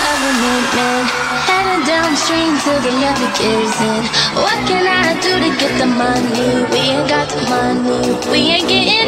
Government man heading downstream till the levee gives in What can I do to get the money? We ain't got the money, we ain't getting